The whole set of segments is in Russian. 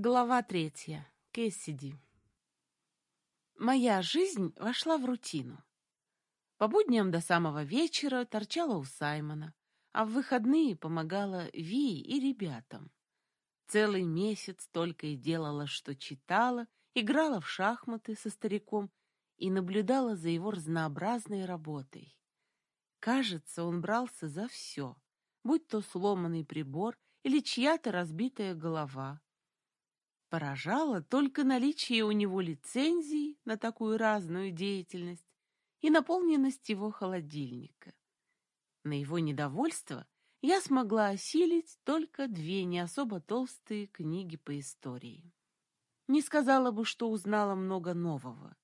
Глава третья. Кэссиди. Моя жизнь вошла в рутину. По будням до самого вечера торчала у Саймона, а в выходные помогала Ви и ребятам. Целый месяц только и делала, что читала, играла в шахматы со стариком и наблюдала за его разнообразной работой. Кажется, он брался за все, будь то сломанный прибор или чья-то разбитая голова Поражало только наличие у него лицензий на такую разную деятельность и наполненность его холодильника. На его недовольство я смогла осилить только две не особо толстые книги по истории. Не сказала бы, что узнала много нового.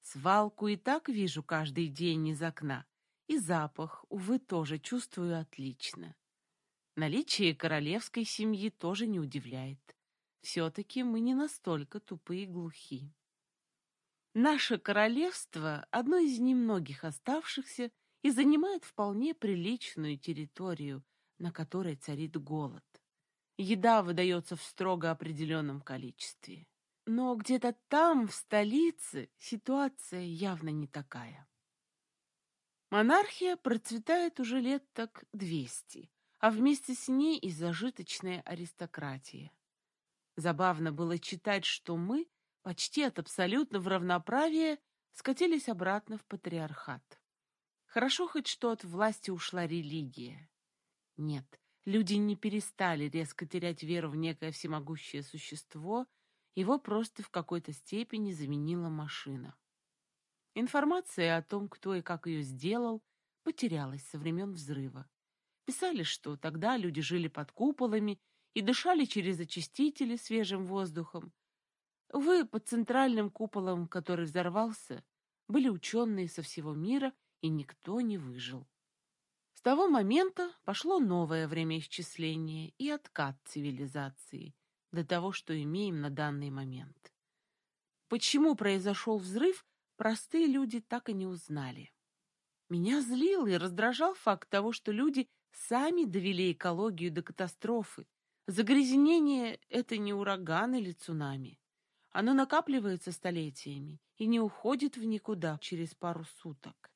Свалку и так вижу каждый день из окна, и запах, увы, тоже чувствую отлично. Наличие королевской семьи тоже не удивляет. Все-таки мы не настолько тупые и глухи. Наше королевство — одно из немногих оставшихся и занимает вполне приличную территорию, на которой царит голод. Еда выдается в строго определенном количестве. Но где-то там, в столице, ситуация явно не такая. Монархия процветает уже лет так двести, а вместе с ней и зажиточная аристократия. Забавно было читать, что мы, почти от абсолютного равноправия, скатились обратно в патриархат. Хорошо хоть что от власти ушла религия. Нет, люди не перестали резко терять веру в некое всемогущее существо, его просто в какой-то степени заменила машина. Информация о том, кто и как ее сделал, потерялась со времен взрыва. Писали, что тогда люди жили под куполами и дышали через очистители свежим воздухом. Вы под центральным куполом, который взорвался, были ученые со всего мира, и никто не выжил. С того момента пошло новое время исчисления и откат цивилизации до того, что имеем на данный момент. Почему произошел взрыв, простые люди так и не узнали. Меня злил и раздражал факт того, что люди сами довели экологию до катастрофы, Загрязнение — это не ураган или цунами. Оно накапливается столетиями и не уходит в никуда через пару суток.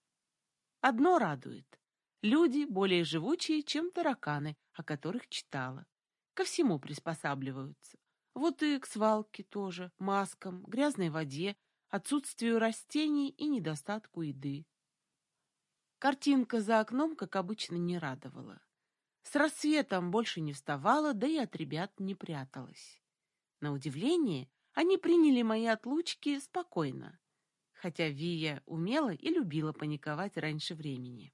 Одно радует. Люди более живучие, чем тараканы, о которых читала. Ко всему приспосабливаются. Вот и к свалке тоже, маскам, грязной воде, отсутствию растений и недостатку еды. Картинка за окном, как обычно, не радовала. С рассветом больше не вставала, да и от ребят не пряталась. На удивление, они приняли мои отлучки спокойно, хотя Вия умела и любила паниковать раньше времени.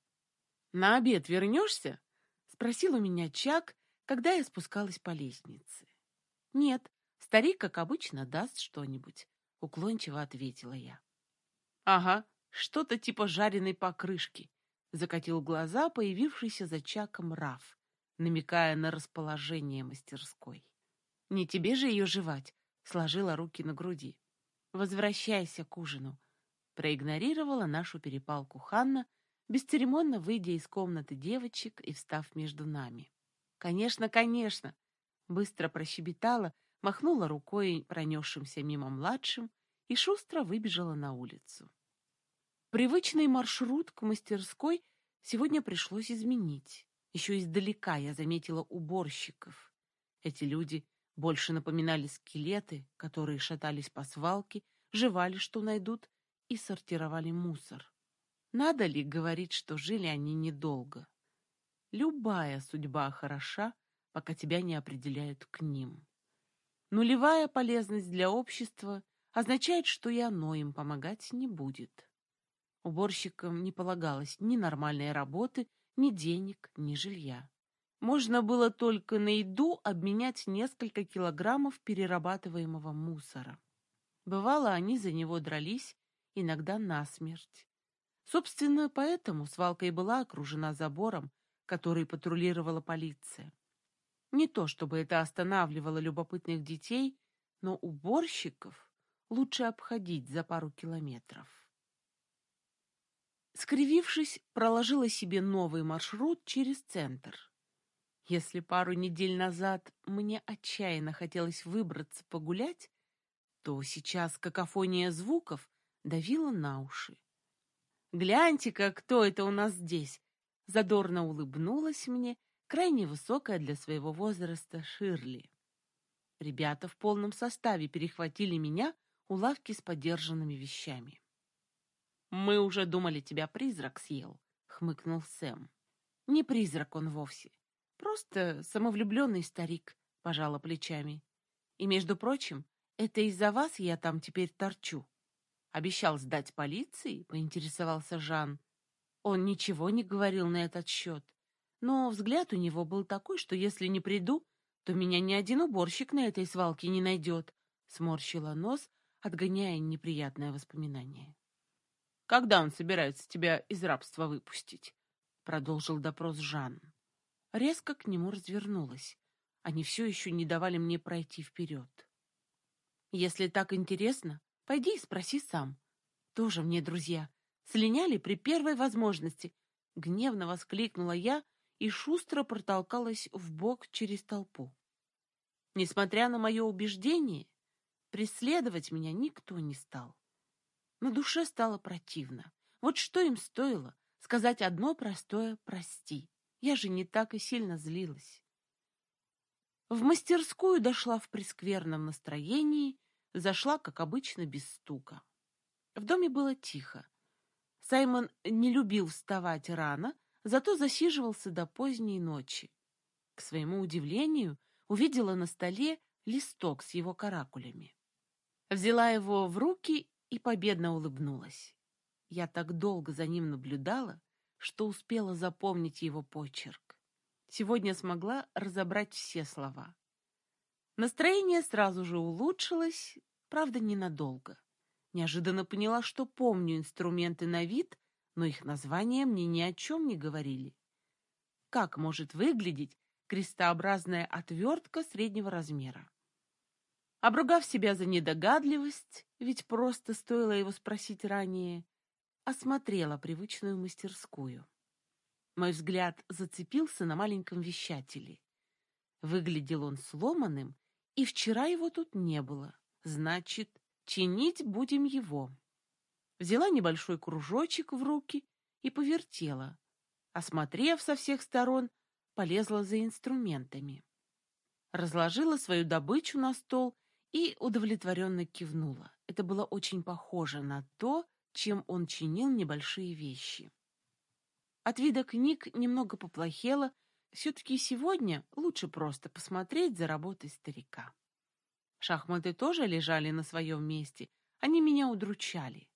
«На обед вернешься?» — спросил у меня Чак, когда я спускалась по лестнице. «Нет, старик, как обычно, даст что-нибудь», — уклончиво ответила я. «Ага, что-то типа жареной покрышки», — закатил глаза появившийся за Чаком Раф намекая на расположение мастерской. «Не тебе же ее жевать», — сложила руки на груди. «Возвращайся к ужину», — проигнорировала нашу перепалку Ханна, бесцеремонно выйдя из комнаты девочек и встав между нами. «Конечно, конечно!» — быстро прощебетала, махнула рукой пронесшимся мимо младшим и шустро выбежала на улицу. Привычный маршрут к мастерской сегодня пришлось изменить. Еще издалека я заметила уборщиков. Эти люди больше напоминали скелеты, которые шатались по свалке, жевали, что найдут, и сортировали мусор. Надо ли говорить, что жили они недолго? Любая судьба хороша, пока тебя не определяют к ним. Нулевая полезность для общества означает, что и оно им помогать не будет. Уборщикам не полагалось ни нормальной работы, ни денег, ни жилья. Можно было только на еду обменять несколько килограммов перерабатываемого мусора. Бывало, они за него дрались, иногда насмерть. Собственно, поэтому свалка и была окружена забором, который патрулировала полиция. Не то чтобы это останавливало любопытных детей, но уборщиков лучше обходить за пару километров. Скривившись, проложила себе новый маршрут через центр. Если пару недель назад мне отчаянно хотелось выбраться погулять, то сейчас какофония звуков давила на уши. «Гляньте-ка, кто это у нас здесь!» Задорно улыбнулась мне крайне высокая для своего возраста Ширли. Ребята в полном составе перехватили меня у лавки с подержанными вещами. «Мы уже думали, тебя призрак съел», — хмыкнул Сэм. «Не призрак он вовсе. Просто самовлюбленный старик», — пожала плечами. «И, между прочим, это из-за вас я там теперь торчу». Обещал сдать полиции, поинтересовался Жан. Он ничего не говорил на этот счет. Но взгляд у него был такой, что если не приду, то меня ни один уборщик на этой свалке не найдет. Сморщила нос, отгоняя неприятное воспоминание. «Когда он собирается тебя из рабства выпустить?» Продолжил допрос Жан. Резко к нему развернулась. Они все еще не давали мне пройти вперед. «Если так интересно, пойди и спроси сам. Тоже мне друзья. Слиняли при первой возможности. Гневно воскликнула я и шустро протолкалась в бок через толпу. Несмотря на мое убеждение, преследовать меня никто не стал. На душе стало противно. Вот что им стоило сказать одно простое «прости». Я же не так и сильно злилась. В мастерскую дошла в прескверном настроении, зашла, как обычно, без стука. В доме было тихо. Саймон не любил вставать рано, зато засиживался до поздней ночи. К своему удивлению, увидела на столе листок с его каракулями. Взяла его в руки и победно улыбнулась. Я так долго за ним наблюдала, что успела запомнить его почерк. Сегодня смогла разобрать все слова. Настроение сразу же улучшилось, правда, ненадолго. Неожиданно поняла, что помню инструменты на вид, но их названия мне ни о чем не говорили. Как может выглядеть крестообразная отвертка среднего размера? Обругав себя за недогадливость, ведь просто стоило его спросить ранее, осмотрела привычную мастерскую. Мой взгляд зацепился на маленьком вещателе. Выглядел он сломанным, и вчера его тут не было. Значит, чинить будем его взяла небольшой кружочек в руки и повертела. Осмотрев со всех сторон, полезла за инструментами. Разложила свою добычу на стол и удовлетворенно кивнула. Это было очень похоже на то, чем он чинил небольшие вещи. От вида книг немного поплохело, все-таки сегодня лучше просто посмотреть за работой старика. Шахматы тоже лежали на своем месте, они меня удручали.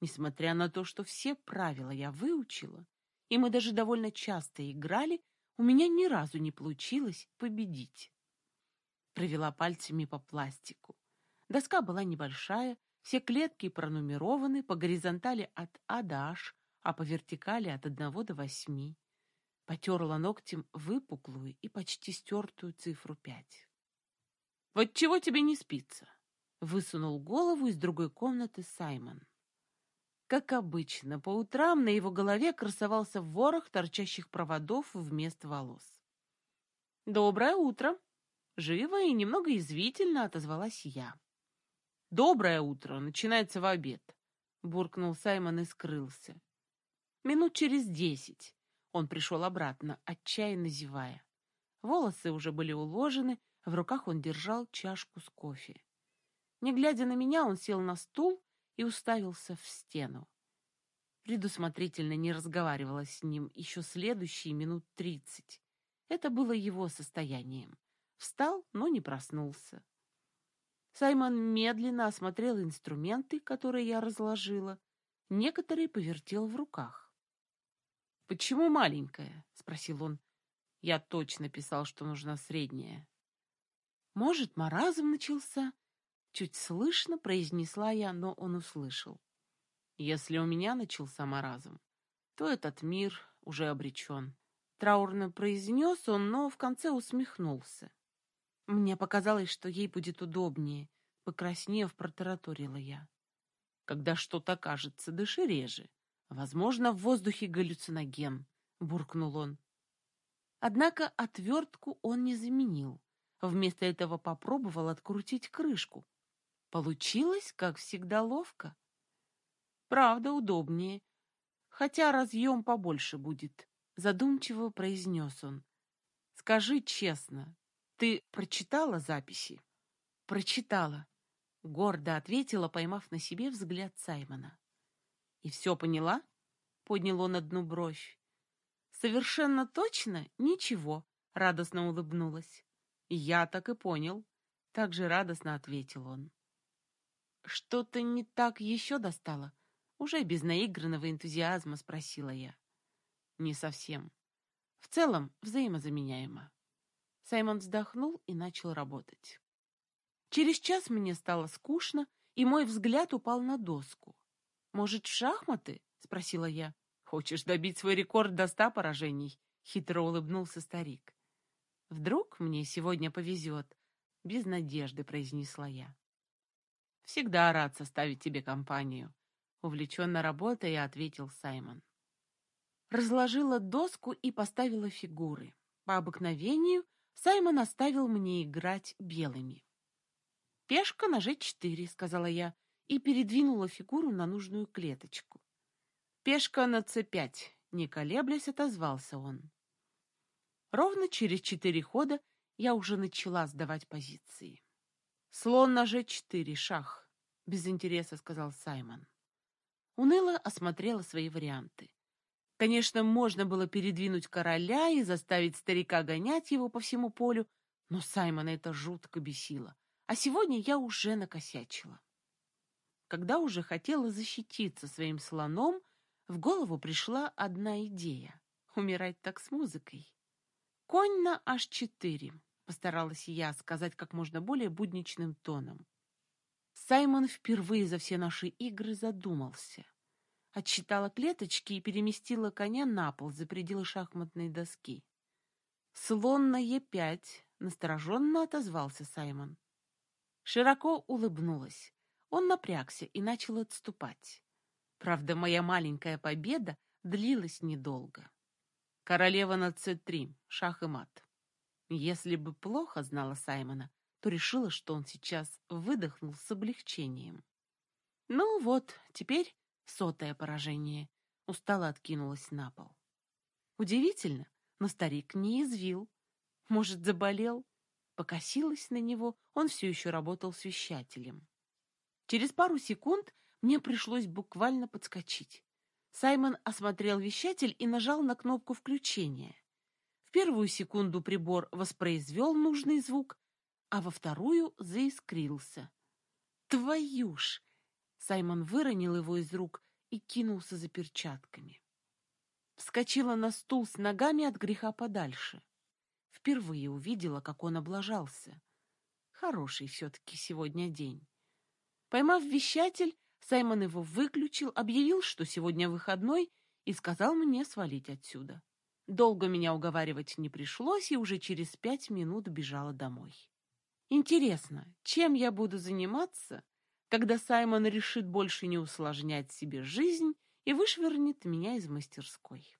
Несмотря на то, что все правила я выучила, и мы даже довольно часто играли, у меня ни разу не получилось победить. Провела пальцами по пластику. Доска была небольшая, все клетки пронумерованы по горизонтали от А до H, а по вертикали от 1 до 8. Потерла ногтем выпуклую и почти стертую цифру 5. «Вот чего тебе не спится?» Высунул голову из другой комнаты Саймон. Как обычно, по утрам на его голове красовался ворох торчащих проводов вместо волос. «Доброе утро!» Живо и немного извительно отозвалась я. «Доброе утро! Начинается в обед!» Буркнул Саймон и скрылся. Минут через десять он пришел обратно, отчаянно зевая. Волосы уже были уложены, в руках он держал чашку с кофе. Не глядя на меня, он сел на стул и уставился в стену. Предусмотрительно не разговаривала с ним еще следующие минут тридцать. Это было его состоянием. Встал, но не проснулся. Саймон медленно осмотрел инструменты, которые я разложила. Некоторые повертел в руках. «Почему маленькая?» — спросил он. Я точно писал, что нужна средняя. Может, маразм начался? Чуть слышно произнесла я, но он услышал. Если у меня начался маразм, то этот мир уже обречен. Траурно произнес он, но в конце усмехнулся. Мне показалось, что ей будет удобнее. Покраснев, протараторила я. Когда что-то кажется, дыши реже. Возможно, в воздухе галлюциноген, буркнул он. Однако отвертку он не заменил. Вместо этого попробовал открутить крышку. Получилось, как всегда, ловко. Правда, удобнее. Хотя разъем побольше будет, задумчиво произнес он. Скажи честно, ты прочитала записи? Прочитала, гордо ответила, поймав на себе взгляд Саймона. И все поняла? Поднял он одну бровь. Совершенно точно ничего, радостно улыбнулась. Я так и понял, так же радостно ответил он. Что-то не так еще достало? Уже без наигранного энтузиазма спросила я. Не совсем. В целом взаимозаменяемо. Саймон вздохнул и начал работать. Через час мне стало скучно, и мой взгляд упал на доску. «Может, в шахматы?» — спросила я. «Хочешь добить свой рекорд до ста поражений?» — хитро улыбнулся старик. «Вдруг мне сегодня повезет?» — без надежды произнесла я. «Всегда рад составить тебе компанию», — увлеченно работая, ответил Саймон. Разложила доску и поставила фигуры. По обыкновению Саймон оставил мне играть белыми. «Пешка на Ж4», — сказала я, и передвинула фигуру на нужную клеточку. «Пешка на С5», — не колеблясь, отозвался он. Ровно через четыре хода я уже начала сдавать позиции. «Слон на Ж4, шах», — без интереса сказал Саймон. Уныло осмотрела свои варианты. Конечно, можно было передвинуть короля и заставить старика гонять его по всему полю, но Саймона это жутко бесило. А сегодня я уже накосячила. Когда уже хотела защититься своим слоном, в голову пришла одна идея — умирать так с музыкой. «Конь на H4», — постаралась я сказать как можно более будничным тоном. Саймон впервые за все наши игры задумался. Отсчитала клеточки и переместила коня на пол за пределы шахматной доски. «Слон на Е5», — настороженно отозвался Саймон. Широко улыбнулась. Он напрягся и начал отступать. Правда, моя маленькая победа длилась недолго. Королева на С3, шах и мат. Если бы плохо знала Саймона, то решила, что он сейчас выдохнул с облегчением. Ну вот, теперь сотое поражение. Устало откинулась на пол. Удивительно, но старик не извил. Может, заболел? Покосилась на него, он все еще работал с. Через пару секунд мне пришлось буквально подскочить. Саймон осмотрел вещатель и нажал на кнопку включения. В первую секунду прибор воспроизвел нужный звук, а во вторую заискрился. «Твою ж!» Саймон выронил его из рук и кинулся за перчатками. Вскочила на стул с ногами от греха подальше. Впервые увидела, как он облажался. Хороший все-таки сегодня день. Поймав вещатель, Саймон его выключил, объявил, что сегодня выходной, и сказал мне свалить отсюда. Долго меня уговаривать не пришлось, и уже через пять минут бежала домой. Интересно, чем я буду заниматься, когда Саймон решит больше не усложнять себе жизнь и вышвырнет меня из мастерской?